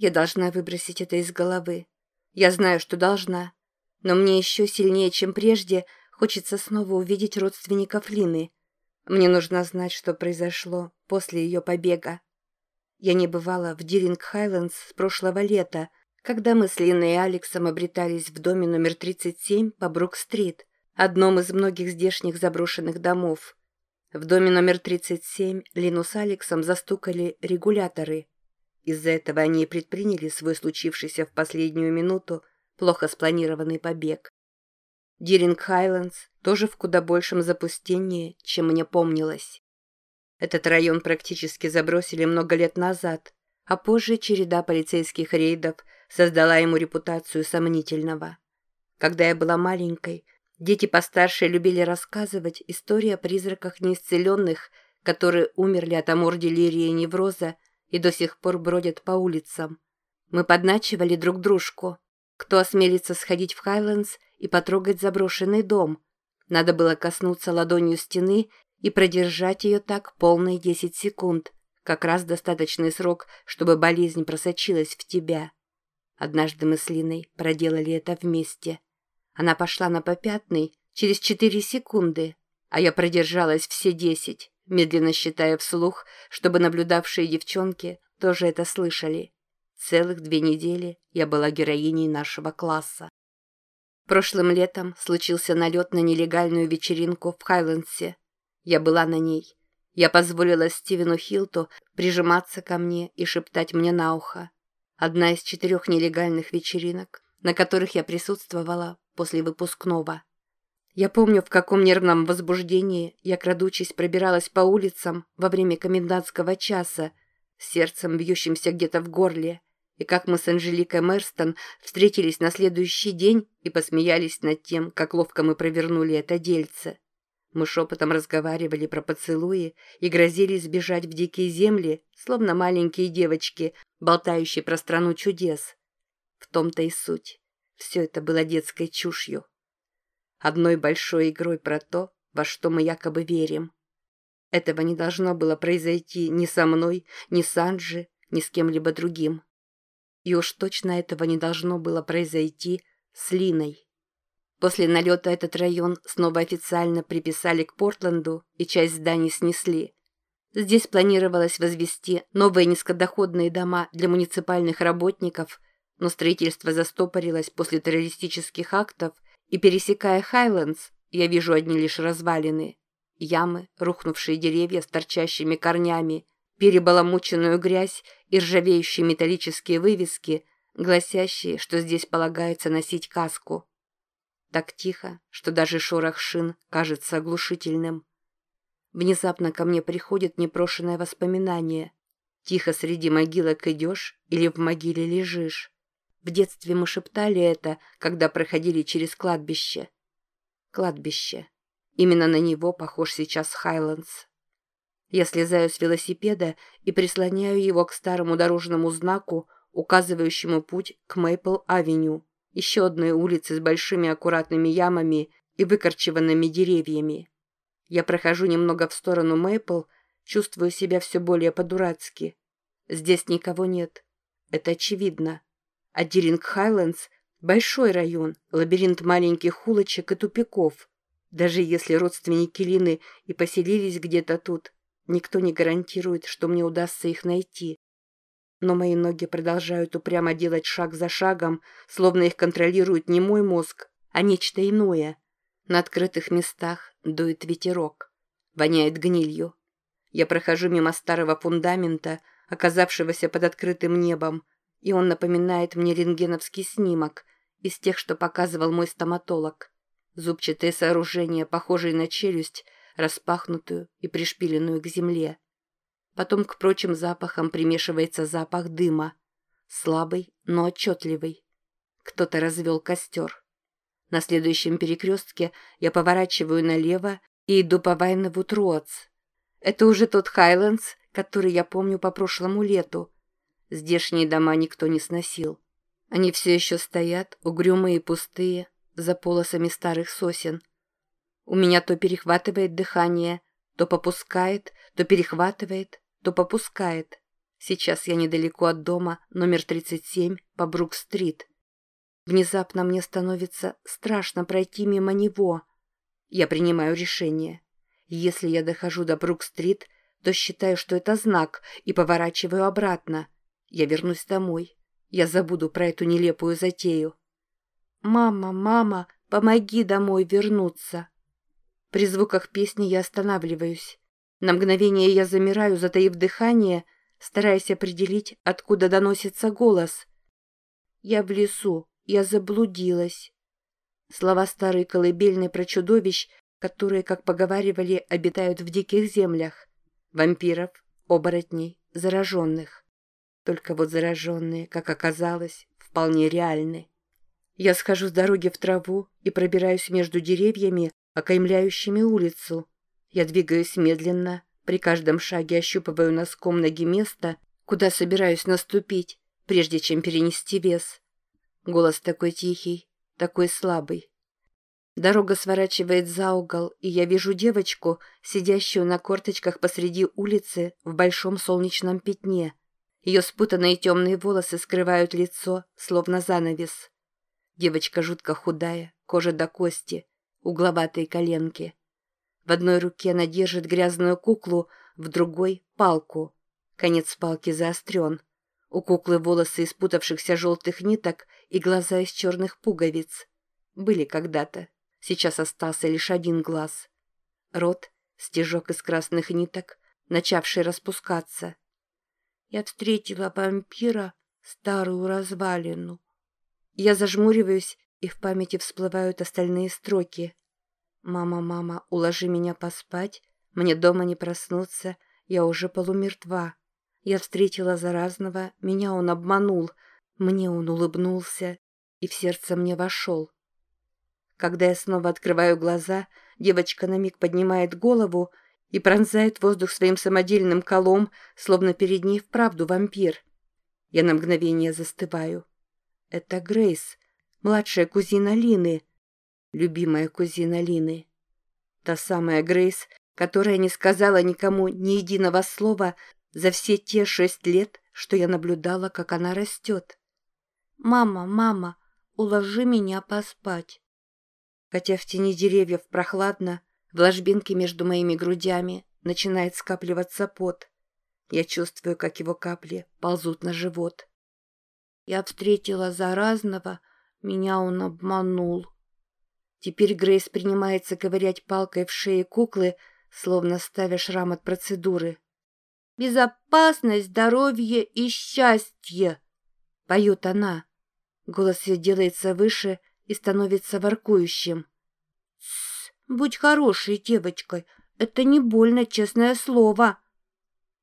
Я должна выбросить это из головы. Я знаю, что должна. Но мне еще сильнее, чем прежде, хочется снова увидеть родственников Лины. Мне нужно знать, что произошло после ее побега. Я не бывала в Диринг Хайлендс с прошлого лета, когда мы с Линой и Алексом обретались в доме номер 37 по Брук-стрит, одном из многих здешних заброшенных домов. В доме номер 37 Лину с Алексом застукали регуляторы. Из-за этого они и предприняли свой случившийся в последнюю минуту плохо спланированный побег. Диринг Хайлендс тоже в куда большем запустении, чем мне помнилось. Этот район практически забросили много лет назад, а позже череда полицейских рейдов создала ему репутацию сомнительного. Когда я была маленькой, дети постарше любили рассказывать истории о призраках неисцеленных, которые умерли от амордилирии и невроза и до сих пор бродят по улицам. Мы подначивали друг дружку. Кто осмелится сходить в Хайлендс и потрогать заброшенный дом? Надо было коснуться ладонью стены и продержать ее так полные 10 секунд, как раз достаточный срок, чтобы болезнь просочилась в тебя. Однажды мы с Линой проделали это вместе. Она пошла на попятный через 4 секунды, а я продержалась все 10 медленно считая вслух, чтобы наблюдавшие девчонки тоже это слышали. Целых две недели я была героиней нашего класса. Прошлым летом случился налет на нелегальную вечеринку в Хайлендсе. Я была на ней. Я позволила Стивену Хилту прижиматься ко мне и шептать мне на ухо. Одна из четырех нелегальных вечеринок, на которых я присутствовала после выпускного. Я помню, в каком нервном возбуждении я, крадучись, пробиралась по улицам во время комендантского часа, сердцем бьющимся где-то в горле, и как мы с Анжеликой Мерстон встретились на следующий день и посмеялись над тем, как ловко мы провернули это дельце. Мы шепотом разговаривали про поцелуи и грозили сбежать в дикие земли, словно маленькие девочки, болтающие про страну чудес. В том-то и суть. Все это было детской чушью одной большой игрой про то, во что мы якобы верим. Этого не должно было произойти ни со мной, ни с Анджи, ни с кем-либо другим. И уж точно этого не должно было произойти с Линой. После налета этот район снова официально приписали к Портленду и часть зданий снесли. Здесь планировалось возвести новые низкодоходные дома для муниципальных работников, но строительство застопорилось после террористических актов – и, пересекая Хайлендс, я вижу одни лишь развалины. Ямы, рухнувшие деревья с торчащими корнями, перебаламученную грязь и ржавеющие металлические вывески, гласящие, что здесь полагается носить каску. Так тихо, что даже шорох шин кажется оглушительным. Внезапно ко мне приходит непрошенное воспоминание. Тихо среди могилок идешь или в могиле лежишь. В детстве мы шептали это, когда проходили через кладбище. Кладбище. Именно на него похож сейчас Хайлендс. Я слезаю с велосипеда и прислоняю его к старому дорожному знаку, указывающему путь к Мейпл-авеню, еще одной улице с большими аккуратными ямами и выкорчеванными деревьями. Я прохожу немного в сторону Мейпл, чувствую себя все более по-дурацки. Здесь никого нет. Это очевидно. А Диринг Хайлендс – большой район, лабиринт маленьких улочек и тупиков. Даже если родственники Лины и поселились где-то тут, никто не гарантирует, что мне удастся их найти. Но мои ноги продолжают упрямо делать шаг за шагом, словно их контролирует не мой мозг, а нечто иное. На открытых местах дует ветерок. Воняет гнилью. Я прохожу мимо старого фундамента, оказавшегося под открытым небом, и он напоминает мне рентгеновский снимок из тех, что показывал мой стоматолог. Зубчатое сооружение, похожее на челюсть, распахнутую и пришпиленную к земле. Потом к прочим запахам примешивается запах дыма. Слабый, но отчетливый. Кто-то развел костер. На следующем перекрестке я поворачиваю налево и иду по Вайнову Троац. Это уже тот Хайлендс, который я помню по прошлому лету, Здешние дома никто не сносил. Они все еще стоят, угрюмые и пустые, за полосами старых сосен. У меня то перехватывает дыхание, то попускает, то перехватывает, то попускает. Сейчас я недалеко от дома, номер 37, по Брук-стрит. Внезапно мне становится страшно пройти мимо него. Я принимаю решение. Если я дохожу до Брук-стрит, то считаю, что это знак, и поворачиваю обратно. Я вернусь домой. Я забуду про эту нелепую затею. «Мама, мама, помоги домой вернуться!» При звуках песни я останавливаюсь. На мгновение я замираю, затаив дыхание, стараясь определить, откуда доносится голос. «Я в лесу, я заблудилась». Слова старой колыбельной про чудовищ, которые, как поговаривали, обитают в диких землях. Вампиров, оборотней, зараженных. Только вот зараженные, как оказалось, вполне реальны. Я схожу с дороги в траву и пробираюсь между деревьями, окаймляющими улицу. Я двигаюсь медленно, при каждом шаге ощупываю носком ноги место, куда собираюсь наступить, прежде чем перенести вес. Голос такой тихий, такой слабый. Дорога сворачивает за угол, и я вижу девочку, сидящую на корточках посреди улицы в большом солнечном пятне. Ее спутанные темные волосы скрывают лицо, словно занавес. Девочка жутко худая, кожа до кости, угловатые коленки. В одной руке она держит грязную куклу, в другой — палку. Конец палки заострен. У куклы волосы из путавшихся желтых ниток и глаза из черных пуговиц. Были когда-то. Сейчас остался лишь один глаз. Рот — стежок из красных ниток, начавший распускаться. Я встретила вампира, старую развалину. Я зажмуриваюсь, и в памяти всплывают остальные строки. «Мама, мама, уложи меня поспать, мне дома не проснуться, я уже полумертва. Я встретила заразного, меня он обманул, мне он улыбнулся, и в сердце мне вошел». Когда я снова открываю глаза, девочка на миг поднимает голову и пронзает воздух своим самодельным колом, словно перед ней вправду вампир. Я на мгновение застываю. Это Грейс, младшая кузина Лины, любимая кузина Лины. Та самая Грейс, которая не сказала никому ни единого слова за все те шесть лет, что я наблюдала, как она растет. «Мама, мама, уложи меня поспать». Хотя в тени деревьев прохладно, в ложбинке между моими грудями начинает скапливаться пот. Я чувствую, как его капли ползут на живот. Я встретила заразного, меня он обманул. Теперь Грейс принимается ковырять палкой в шее куклы, словно ставя шрам от процедуры. «Безопасность, здоровье и счастье!» — поет она. Голос ее делается выше и становится воркующим. «Тссс, будь хорошей девочкой, это не больно, честное слово!»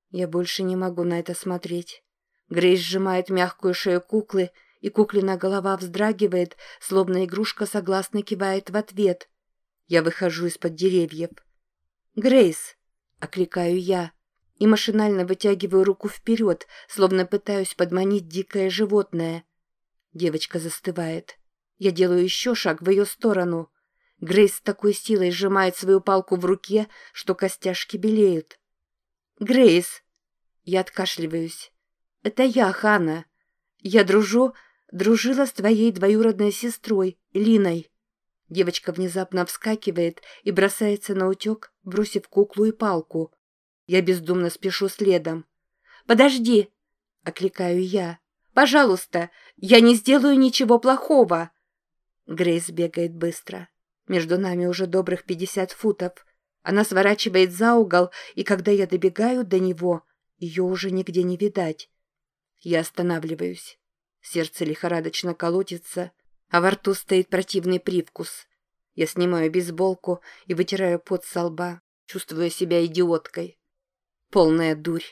Я больше не могу на это смотреть. Грейс сжимает мягкую шею куклы, и куклина голова вздрагивает, словно игрушка согласно кивает в ответ. Я выхожу из-под деревьев. «Грейс!» — окликаю я, и машинально вытягиваю руку вперед, словно пытаюсь подманить дикое животное. Девочка застывает. Я делаю еще шаг в ее сторону. Грейс с такой силой сжимает свою палку в руке, что костяшки белеют. «Грейс!» Я откашливаюсь. «Это я, Хана. Я дружу, дружила с твоей двоюродной сестрой, Линой». Девочка внезапно вскакивает и бросается на утек, бросив куклу и палку. Я бездумно спешу следом. «Подожди!» — окликаю я. «Пожалуйста, я не сделаю ничего плохого!» Грейс бегает быстро. Между нами уже добрых пятьдесят футов. Она сворачивает за угол, и когда я добегаю до него, ее уже нигде не видать. Я останавливаюсь. Сердце лихорадочно колотится, а во рту стоит противный привкус. Я снимаю бейсболку и вытираю пот со лба, чувствуя себя идиоткой. Полная дурь.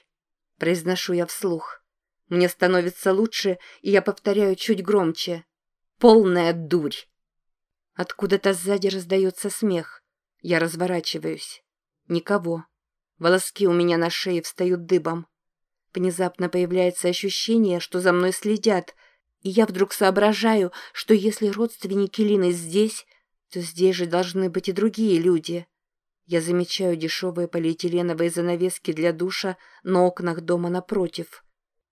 Произношу я вслух. Мне становится лучше, и я повторяю чуть громче. Полная дурь. Откуда-то сзади раздается смех. Я разворачиваюсь. Никого. Волоски у меня на шее встают дыбом. Внезапно появляется ощущение, что за мной следят, и я вдруг соображаю, что если родственники Лины здесь, то здесь же должны быть и другие люди. Я замечаю дешевые полиэтиленовые занавески для душа на окнах дома напротив.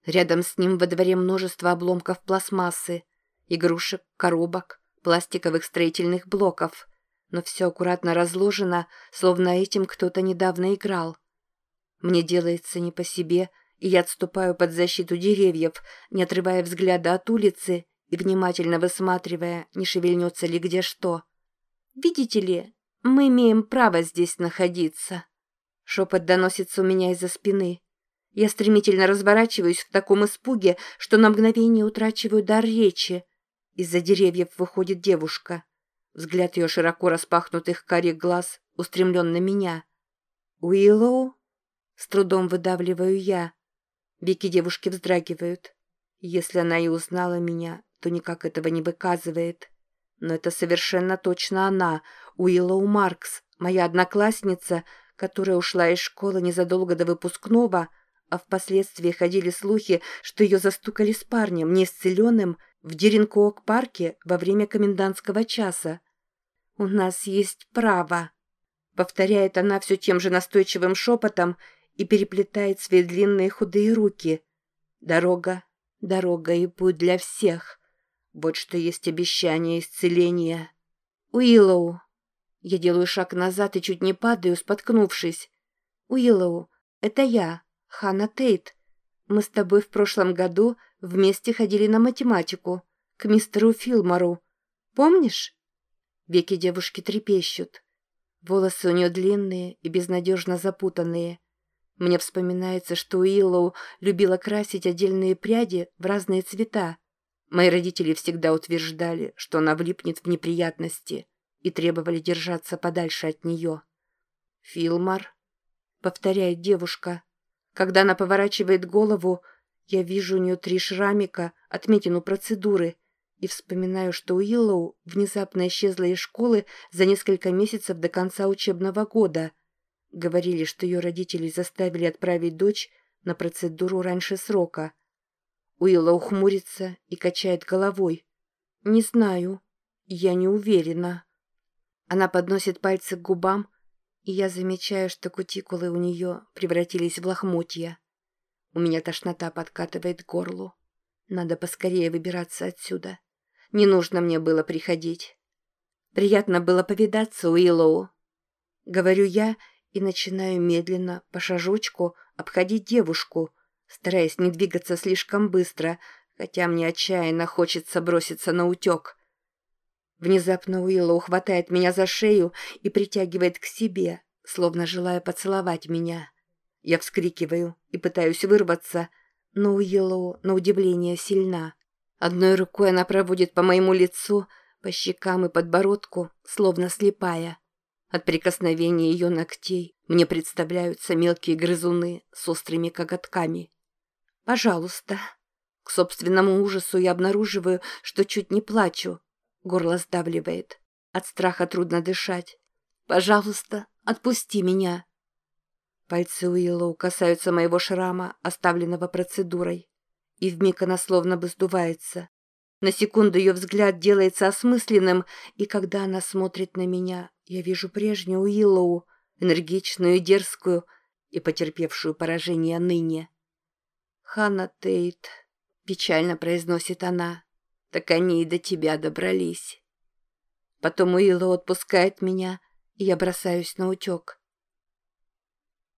Рядом с ним во дворе множество обломков пластмассы, игрушек, коробок, пластиковых строительных блоков. Но все аккуратно разложено, словно этим кто-то недавно играл. Мне делается не по себе, и я отступаю под защиту деревьев, не отрывая взгляда от улицы и внимательно высматривая, не шевельнется ли где что. «Видите ли, мы имеем право здесь находиться». Шепот доносится у меня из-за спины. Я стремительно разворачиваюсь в таком испуге, что на мгновение утрачиваю дар речи. Из-за деревьев выходит девушка. Взгляд ее широко распахнутых карих глаз устремлен на меня. «Уиллоу?» С трудом выдавливаю я. Веки девушки вздрагивают. Если она и узнала меня, то никак этого не выказывает. Но это совершенно точно она, Уиллоу Маркс, моя одноклассница, которая ушла из школы незадолго до выпускного, а впоследствии ходили слухи, что ее застукали с парнем, неисцеленным, в Деринкоок-парке во время комендантского часа. «У нас есть право», — повторяет она все тем же настойчивым шепотом и переплетает свои длинные худые руки. «Дорога, дорога и путь для всех. Вот что есть обещание исцеления. Уиллоу». Я делаю шаг назад и чуть не падаю, споткнувшись. «Уиллоу, это я, Ханна Тейт. Мы с тобой в прошлом году вместе ходили на математику, к мистеру Филмору. Помнишь?» Веки девушки трепещут. Волосы у нее длинные и безнадежно запутанные. Мне вспоминается, что Уиллоу любила красить отдельные пряди в разные цвета. Мои родители всегда утверждали, что она влипнет в неприятности и требовали держаться подальше от нее. «Филмор», — повторяет девушка, — когда она поворачивает голову, я вижу у нее три шрамика, отметину процедуры, и вспоминаю, что Уиллоу внезапно исчезла из школы за несколько месяцев до конца учебного года. Говорили, что ее родители заставили отправить дочь на процедуру раньше срока. Уиллоу хмурится и качает головой. «Не знаю. Я не уверена». Она подносит пальцы к губам, и я замечаю, что кутикулы у нее превратились в лохмотья. У меня тошнота подкатывает к горлу. Надо поскорее выбираться отсюда. Не нужно мне было приходить. Приятно было повидаться, Уиллоу. Говорю я и начинаю медленно, по шажочку, обходить девушку, стараясь не двигаться слишком быстро, хотя мне отчаянно хочется броситься на утек. Внезапно Уилла хватает меня за шею и притягивает к себе, словно желая поцеловать меня. Я вскрикиваю и пытаюсь вырваться, но Уиллоу, на удивление, сильна. Одной рукой она проводит по моему лицу, по щекам и подбородку, словно слепая. От прикосновения ее ногтей мне представляются мелкие грызуны с острыми коготками. «Пожалуйста». К собственному ужасу я обнаруживаю, что чуть не плачу, Горло сдавливает. От страха трудно дышать. «Пожалуйста, отпусти меня!» Пальцы Уиллоу касаются моего шрама, оставленного процедурой. И вмиг она словно бы сдувается. На секунду ее взгляд делается осмысленным, и когда она смотрит на меня, я вижу прежнюю Уиллоу, энергичную и дерзкую, и потерпевшую поражение ныне. «Ханна Тейт», — печально произносит она, так они и до тебя добрались. Потом Уиллоу отпускает меня, и я бросаюсь на утек.